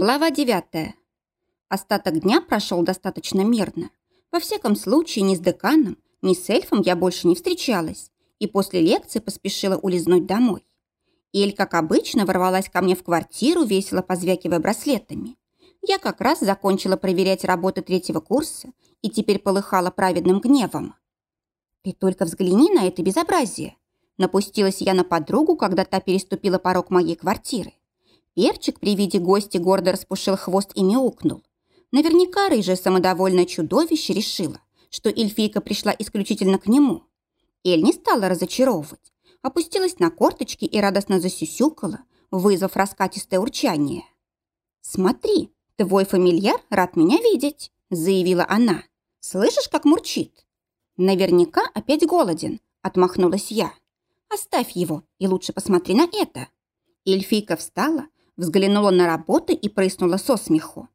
Глава 9. Остаток дня прошел достаточно мирно. Во всяком случае, ни с деканом, ни с эльфом я больше не встречалась, и после лекции поспешила улизнуть домой. Эль, как обычно, ворвалась ко мне в квартиру, весело позвякивая браслетами. Я как раз закончила проверять работы третьего курса и теперь полыхала праведным гневом. «Ты только взгляни на это безобразие!» Напустилась я на подругу, когда та переступила порог моей квартиры. Перчик при виде гостя гордо распушил хвост и мяукнул. Наверняка рыжее самодовольное чудовище решило, что эльфийка пришла исключительно к нему. Эль не стала разочаровывать, опустилась на корточки и радостно засюсюкала, вызвав раскатистое урчание. «Смотри, твой фамильяр рад меня видеть», — заявила она. «Слышишь, как мурчит?» «Наверняка опять голоден», — отмахнулась я. «Оставь его и лучше посмотри на это». Эльфийка встала, взглянула на работы и прыснула со смеху.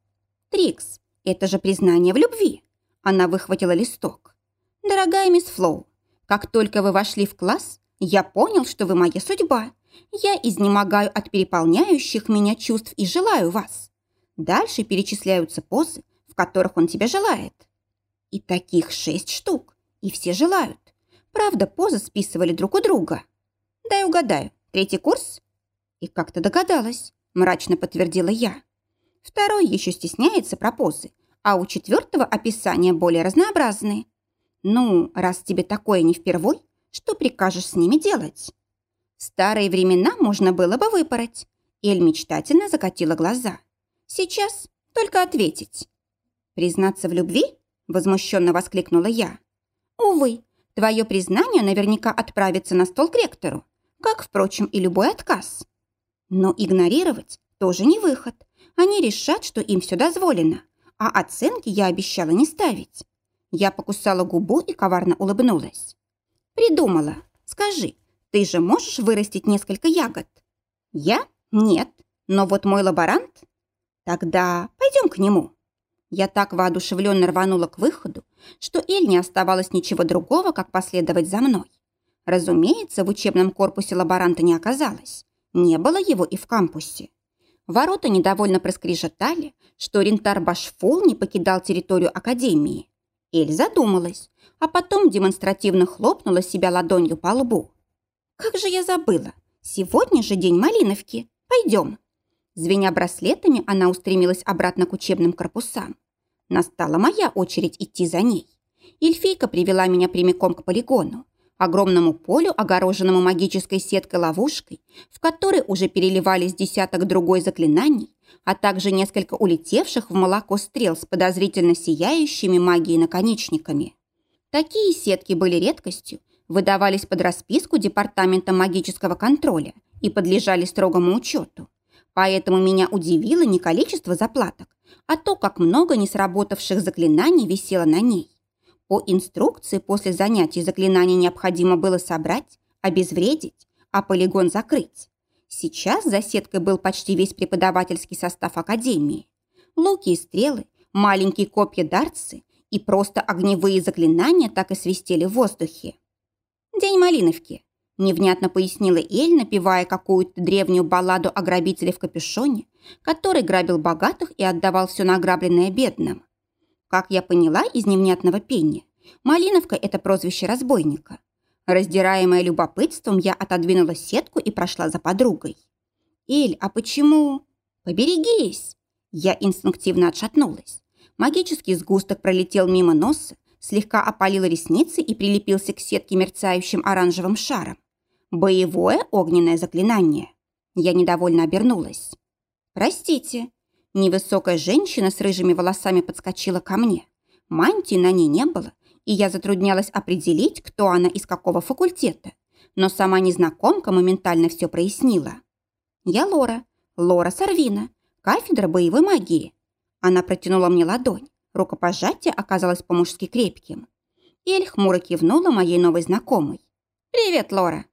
«Трикс, это же признание в любви!» Она выхватила листок. «Дорогая мисс Флоу, как только вы вошли в класс, я понял, что вы моя судьба. Я изнемогаю от переполняющих меня чувств и желаю вас. Дальше перечисляются позы, в которых он тебя желает. И таких шесть штук, и все желают. Правда, позы списывали друг у друга. Дай угадаю, третий курс? И как-то догадалась мрачно подтвердила я. Второй еще стесняется про позы, а у четвертого описания более разнообразные. Ну, раз тебе такое не впервой, что прикажешь с ними делать? В старые времена можно было бы выпороть. Эль мечтательно закатила глаза. Сейчас только ответить. Признаться в любви? Возмущенно воскликнула я. Увы, твое признание наверняка отправится на стол к ректору, как, впрочем, и любой отказ. Но игнорировать тоже не выход. Они решат, что им все дозволено, а оценки я обещала не ставить. Я покусала губу и коварно улыбнулась. «Придумала. Скажи, ты же можешь вырастить несколько ягод?» «Я? Нет. Но вот мой лаборант...» «Тогда пойдем к нему». Я так воодушевленно рванула к выходу, что Эль не оставалось ничего другого, как последовать за мной. Разумеется, в учебном корпусе лаборанта не оказалось. Не было его и в кампусе. Ворота недовольно проскрежетали, что Рентар Башфул не покидал территорию Академии. Эль задумалась, а потом демонстративно хлопнула себя ладонью по лбу. «Как же я забыла! Сегодня же день Малиновки! Пойдем!» Звеня браслетами, она устремилась обратно к учебным корпусам. Настала моя очередь идти за ней. Эльфийка привела меня прямиком к полигону, огромному полю, огороженному магической сеткой-ловушкой, в которой уже переливались десяток другой заклинаний, а также несколько улетевших в молоко стрел с подозрительно сияющими магией наконечниками. Такие сетки были редкостью, выдавались под расписку Департамента магического контроля и подлежали строгому учету. Поэтому меня удивило не количество заплаток, а то, как много несработавших заклинаний висело на ней. По инструкции после занятий заклинания необходимо было собрать, обезвредить, а полигон закрыть. Сейчас за сеткой был почти весь преподавательский состав Академии. Луки и стрелы, маленькие копья-дарцы и просто огневые заклинания так и свистели в воздухе. «День Малиновки», – невнятно пояснила Эль, напевая какую-то древнюю балладу о грабителе в капюшоне, который грабил богатых и отдавал все награбленное бедным. Как я поняла из невнятного пения, Малиновка – это прозвище разбойника. Раздираемая любопытством, я отодвинула сетку и прошла за подругой. «Эль, а почему?» «Поберегись!» Я инстинктивно отшатнулась. Магический сгусток пролетел мимо носа, слегка опалил ресницы и прилепился к сетке мерцающим оранжевым шаром. Боевое огненное заклинание. Я недовольно обернулась. «Простите», Невысокая женщина с рыжими волосами подскочила ко мне. Мантии на ней не было, и я затруднялась определить, кто она из какого факультета. Но сама незнакомка моментально все прояснила. «Я Лора. Лора Сарвина. Кафедра боевой магии». Она протянула мне ладонь. Рукопожатие оказалось по-мужски крепким. Эль хмуро кивнула моей новой знакомой. «Привет, Лора».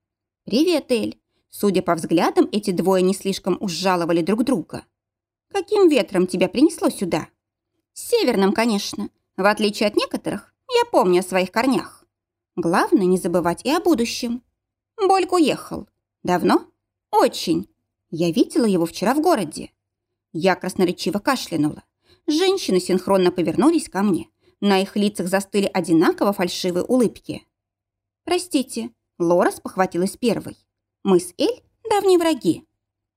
«Привет, Эль». Судя по взглядам, эти двое не слишком уж жаловали друг друга. Каким ветром тебя принесло сюда? Северным, конечно. В отличие от некоторых, я помню о своих корнях. Главное не забывать и о будущем. Больк уехал. Давно? Очень. Я видела его вчера в городе. Я красноречиво кашлянула. Женщины синхронно повернулись ко мне. На их лицах застыли одинаково фальшивые улыбки. «Простите», — Лора спохватилась первой. «Мы с Эль давние враги».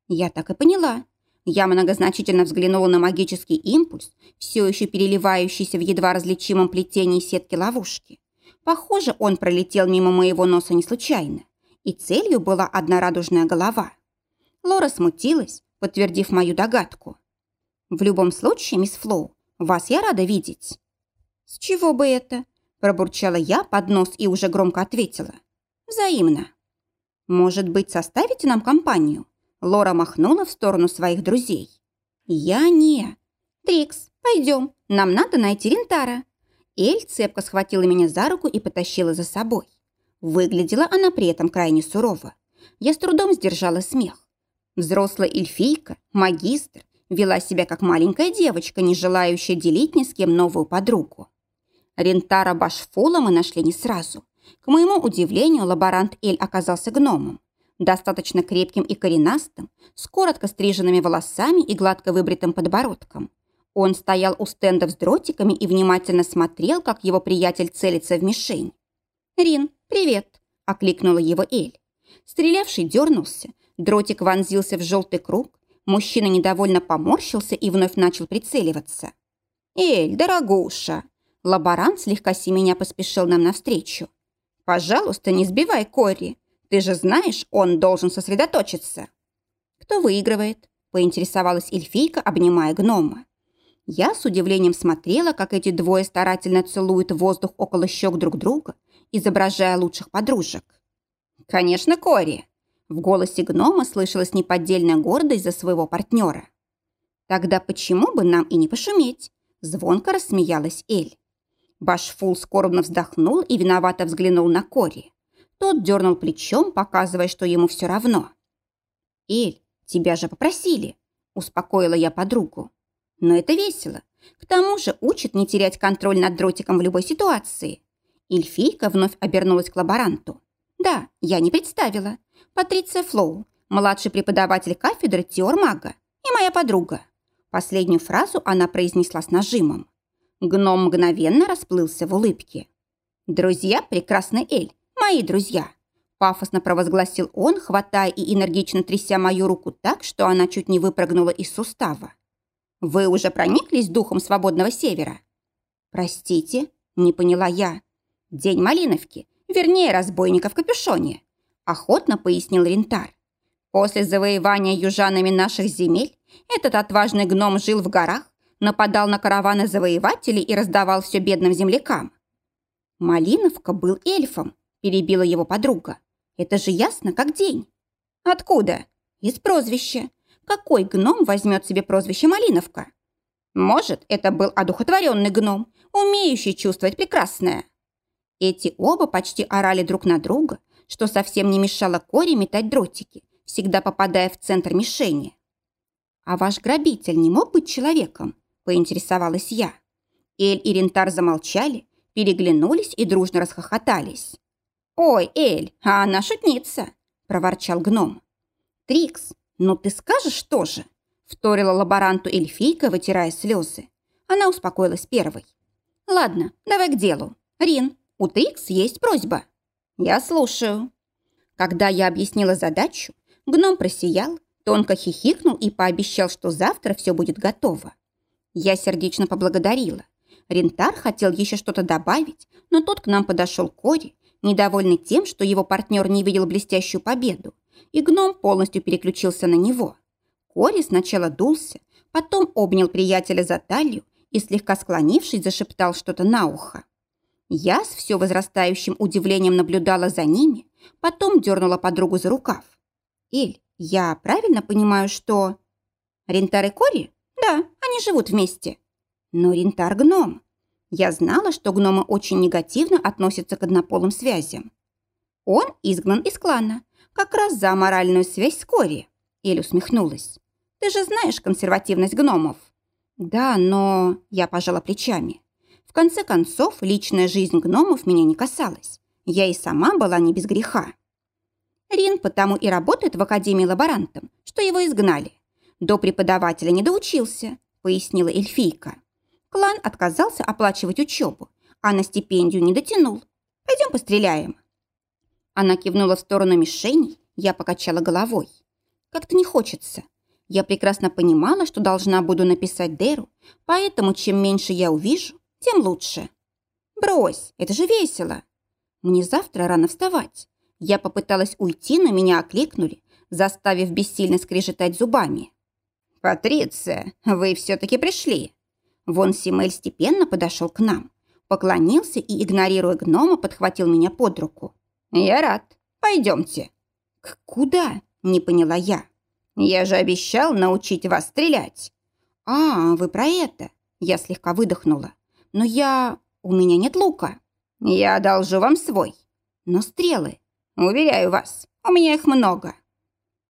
Я так и поняла. Я многозначительно взглянула на магический импульс, все еще переливающийся в едва различимом плетении сетки ловушки. Похоже, он пролетел мимо моего носа не случайно, и целью была одна радужная голова. Лора смутилась, подтвердив мою догадку. «В любом случае, мисс Флоу, вас я рада видеть». «С чего бы это?» – пробурчала я под нос и уже громко ответила. «Взаимно». «Может быть, составите нам компанию?» Лора махнула в сторону своих друзей. «Я не...» «Трикс, пойдем, нам надо найти Рентара». Эль цепко схватила меня за руку и потащила за собой. Выглядела она при этом крайне сурово. Я с трудом сдержала смех. Взрослая эльфийка, магистр, вела себя как маленькая девочка, не желающая делить ни с кем новую подругу. Рентара Башфула мы нашли не сразу. К моему удивлению, лаборант Эль оказался гномом достаточно крепким и коренастым, с коротко стриженными волосами и гладко выбритым подбородком. Он стоял у стенда с дротиками и внимательно смотрел, как его приятель целится в мишень. «Рин, привет!» – окликнула его Эль. Стрелявший дернулся, дротик вонзился в желтый круг, мужчина недовольно поморщился и вновь начал прицеливаться. «Эль, дорогуша!» Лаборант слегка семеня поспешил нам навстречу. «Пожалуйста, не сбивай Кори. Ты же знаешь, он должен сосредоточиться. Кто выигрывает? Поинтересовалась эльфийка, обнимая гнома. Я с удивлением смотрела, как эти двое старательно целуют воздух около щек друг друга, изображая лучших подружек. «Конечно, Кори!» В голосе гнома слышалась неподдельная гордость за своего партнера. «Тогда почему бы нам и не пошуметь?» Звонко рассмеялась Эль. Башфул скорбно вздохнул и виновато взглянул на Кори. Тот дернул плечом, показывая, что ему все равно. «Эль, тебя же попросили», – успокоила я подругу. «Но это весело. К тому же учит не терять контроль над дротиком в любой ситуации». Эльфийка вновь обернулась к лаборанту. «Да, я не представила. Патриция Флоу, младший преподаватель кафедры теормага и моя подруга». Последнюю фразу она произнесла с нажимом. Гном мгновенно расплылся в улыбке. «Друзья, прекрасный Эль, мои друзья!» Пафосно провозгласил он, хватая и энергично тряся мою руку так, что она чуть не выпрыгнула из сустава. «Вы уже прониклись духом свободного севера?» «Простите», — не поняла я. «День Малиновки, вернее, разбойника в капюшоне», — охотно пояснил Рентар. «После завоевания южанами наших земель этот отважный гном жил в горах, нападал на караваны завоевателей и раздавал все бедным землякам. Малиновка был эльфом, перебила его подруга. «Это же ясно, как день». «Откуда?» «Из прозвища. Какой гном возьмет себе прозвище Малиновка?» «Может, это был одухотворенный гном, умеющий чувствовать прекрасное». Эти оба почти орали друг на друга, что совсем не мешало Коре метать дротики, всегда попадая в центр мишени. «А ваш грабитель не мог быть человеком?» – поинтересовалась я. Эль и Рентар замолчали, переглянулись и дружно расхохотались. «Ой, Эль, а она шутница!» – проворчал гном. «Трикс, ну ты скажешь тоже?» – вторила лаборанту эльфийка, вытирая слезы. Она успокоилась первой. «Ладно, давай к делу. Рин, у Трикс есть просьба». «Я слушаю». Когда я объяснила задачу, гном просиял, тонко хихикнул и пообещал, что завтра все будет готово. Я сердечно поблагодарила. Рентар хотел еще что-то добавить, но тут к нам подошел Кори недовольный тем, что его партнер не видел блестящую победу, и гном полностью переключился на него. Кори сначала дулся, потом обнял приятеля за талию и, слегка склонившись, зашептал что-то на ухо. Я с все возрастающим удивлением наблюдала за ними, потом дернула подругу за рукав. «Эль, я правильно понимаю, что...» «Рентар и Кори? Да, они живут вместе». «Но Рентар гном. Я знала, что гномы очень негативно относятся к однополым связям. Он изгнан из клана, как раз за аморальную связь с Кори. Эль усмехнулась. Ты же знаешь консервативность гномов. Да, но... Я пожала плечами. В конце концов, личная жизнь гномов меня не касалась. Я и сама была не без греха. Рин потому и работает в Академии лаборантом, что его изгнали. До преподавателя не доучился, пояснила эльфийка. Клан отказался оплачивать учебу, а на стипендию не дотянул. Пойдем постреляем. Она кивнула в сторону мишеней, я покачала головой. Как-то не хочется. Я прекрасно понимала, что должна буду написать Деру, поэтому чем меньше я увижу, тем лучше. Брось, это же весело. Мне завтра рано вставать. Я попыталась уйти, но меня окликнули, заставив бессильно скрежетать зубами. «Патриция, вы все-таки пришли!» Вон Симель степенно подошел к нам, поклонился и, игнорируя гнома, подхватил меня под руку. «Я рад. Пойдемте». «К куда?» – не поняла я. «Я же обещал научить вас стрелять». «А, вы про это?» Я слегка выдохнула. «Но я... у меня нет лука». «Я одолжу вам свой». «Но стрелы?» «Уверяю вас, у меня их много».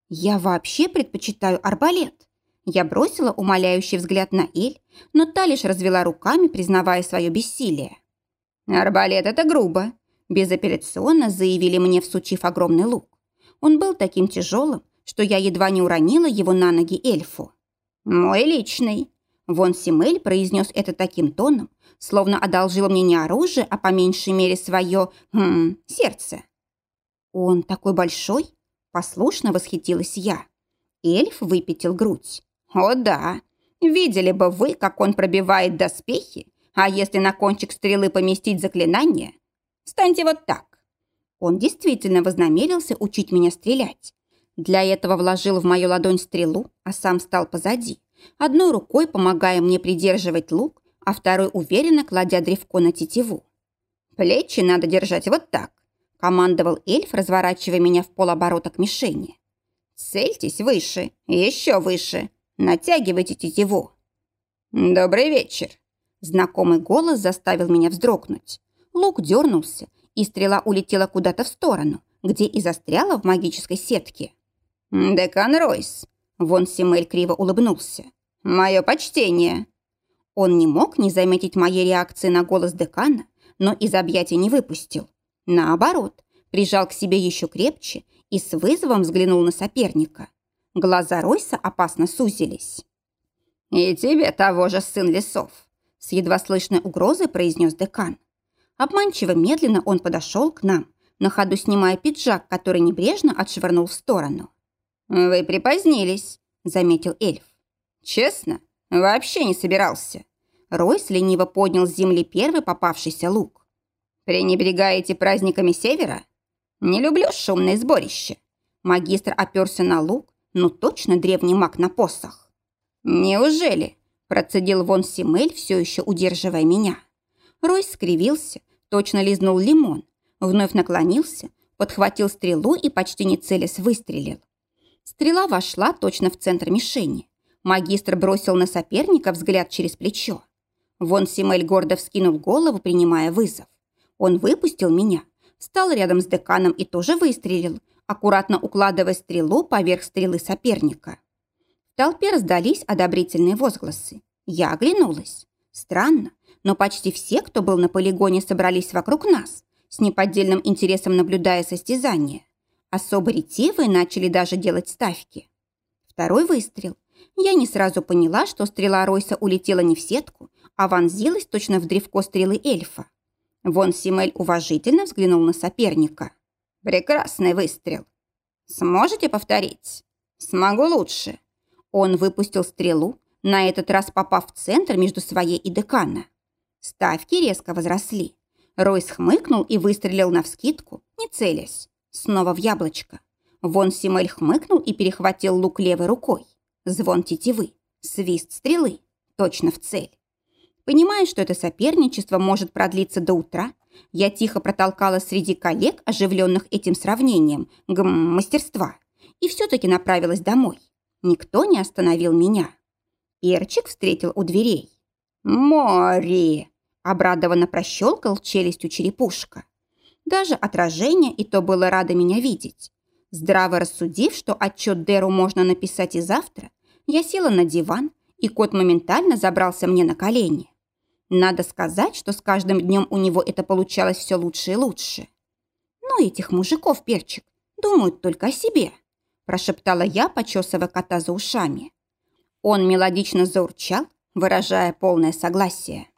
«Я вообще предпочитаю арбалет». Я бросила умоляющий взгляд на Эль, но та лишь развела руками, признавая свое бессилие. «Арбалет — это грубо», – безапелляционно заявили мне, всучив огромный лук. Он был таким тяжелым, что я едва не уронила его на ноги эльфу. «Мой личный», Вон Симель произнес это таким тоном, словно одолжил мне не оружие, а по меньшей мере свое хм, сердце. «Он такой большой?» – послушно восхитилась я. Эльф выпятил грудь. «О да! Видели бы вы, как он пробивает доспехи, а если на кончик стрелы поместить заклинание? Встаньте вот так!» Он действительно вознамерился учить меня стрелять. Для этого вложил в мою ладонь стрелу, а сам стал позади, одной рукой помогая мне придерживать лук, а второй уверенно кладя древко на тетиву. «Плечи надо держать вот так», – командовал эльф, разворачивая меня в полоборота к мишени. «Цельтесь выше, еще выше, Натягивайте тетиву». «Добрый вечер». Знакомый голос заставил меня вздрогнуть. Лук дернулся, и стрела улетела куда-то в сторону, где и застряла в магической сетке. «Декан Ройс», — вон Симель криво улыбнулся. «Мое почтение». Он не мог не заметить моей реакции на голос декана, но из объятия не выпустил. Наоборот, прижал к себе еще крепче и с вызовом взглянул на соперника. Глаза Ройса опасно сузились. «И тебе того же, сын лесов!» С едва слышной угрозой произнес декан. Обманчиво медленно он подошел к нам, на ходу снимая пиджак, который небрежно отшвырнул в сторону. «Вы припозднились», — заметил эльф. «Честно, вообще не собирался». Ройс лениво поднял с земли первый попавшийся лук. «Пренебрегаете праздниками Севера? Не люблю шумное сборище». Магистр оперся на лук, ну точно древний маг на посох. «Неужели?» – процедил вон Симель, все еще удерживая меня. Ройс скривился, точно лизнул лимон, вновь наклонился, подхватил стрелу и почти не целясь выстрелил. Стрела вошла точно в центр мишени. Магистр бросил на соперника взгляд через плечо. Вон Симель гордо вскинул голову, принимая вызов. Он выпустил меня, встал рядом с деканом и тоже выстрелил, аккуратно укладывая стрелу поверх стрелы соперника. В толпе раздались одобрительные возгласы. Я оглянулась. Странно, но почти все, кто был на полигоне, собрались вокруг нас, с неподдельным интересом наблюдая состязание. Особо ретивые начали даже делать ставки. Второй выстрел. Я не сразу поняла, что стрела Ройса улетела не в сетку, а вонзилась точно в древко стрелы эльфа. Вон Симель уважительно взглянул на соперника. Прекрасный выстрел. Сможете повторить? Смогу лучше. Он выпустил стрелу, на этот раз попав в центр между своей и декана. Ставки резко возросли. Ройс хмыкнул и выстрелил навскидку, не целясь. Снова в яблочко. Вон Симель хмыкнул и перехватил лук левой рукой. Звон тетивы, свист стрелы, точно в цель. Понимая, что это соперничество может продлиться до утра, я тихо протолкала среди коллег, оживленных этим сравнением, гм, мастерства, и все-таки направилась домой. Никто не остановил меня. Перчик встретил у дверей. «Море!» – обрадованно прощелкал челюстью черепушка. Даже отражение и то было радо меня видеть. Здраво рассудив, что отчет Деру можно написать и завтра, я села на диван, и кот моментально забрался мне на колени. Надо сказать, что с каждым днем у него это получалось все лучше и лучше. «Ну, этих мужиков, перчик, думают только о себе», прошептала я, почесывая кота за ушами. Он мелодично заурчал, выражая полное согласие.